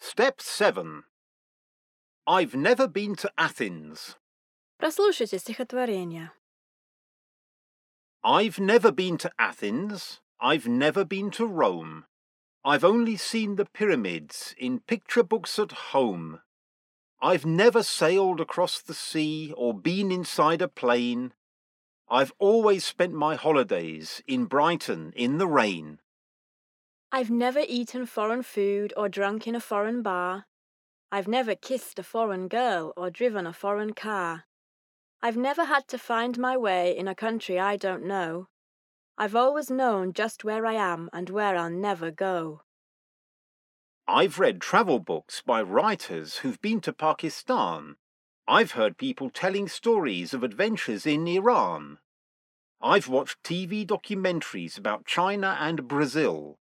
Step 7. I've never been to Athens. Прослушайте стихотворение. I've never been to Athens. I've never been to Rome. I've only seen the pyramids in picture books at home. I've never sailed across the sea or been inside a plane. I've always spent my holidays in Brighton in the rain. I've never eaten foreign food or drunk in a foreign bar. I've never kissed a foreign girl or driven a foreign car. I've never had to find my way in a country I don't know. I've always known just where I am and where I'll never go. I've read travel books by writers who've been to Pakistan. I've heard people telling stories of adventures in Iran. I've watched TV documentaries about China and Brazil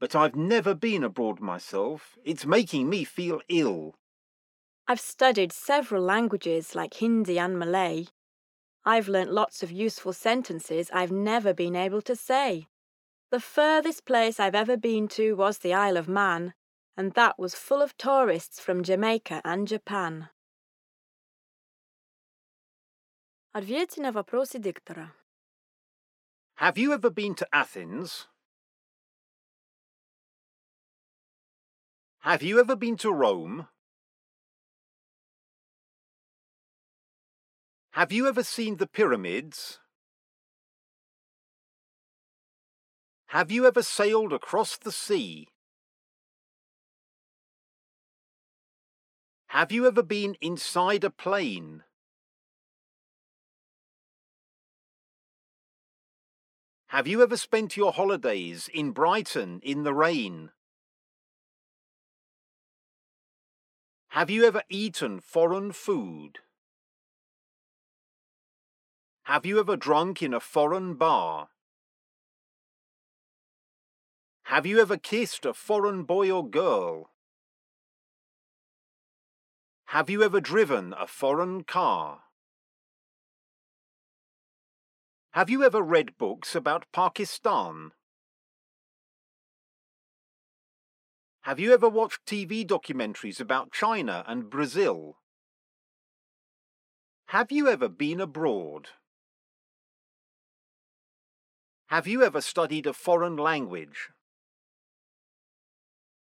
But I've never been abroad myself. It's making me feel ill. I've studied several languages like Hindi and Malay. I've learnt lots of useful sentences I've never been able to say. The furthest place I've ever been to was the Isle of Man, and that was full of tourists from Jamaica and Japan. Ответьте на вопросы диктора. Have you ever been to Athens? Have you ever been to Rome? Have you ever seen the pyramids? Have you ever sailed across the sea? Have you ever been inside a plane? Have you ever spent your holidays in Brighton in the rain? Have you ever eaten foreign food? Have you ever drunk in a foreign bar? Have you ever kissed a foreign boy or girl? Have you ever driven a foreign car? Have you ever read books about Pakistan? Have you ever watched TV documentaries about China and Brazil? Have you ever been abroad? Have you ever studied a foreign language?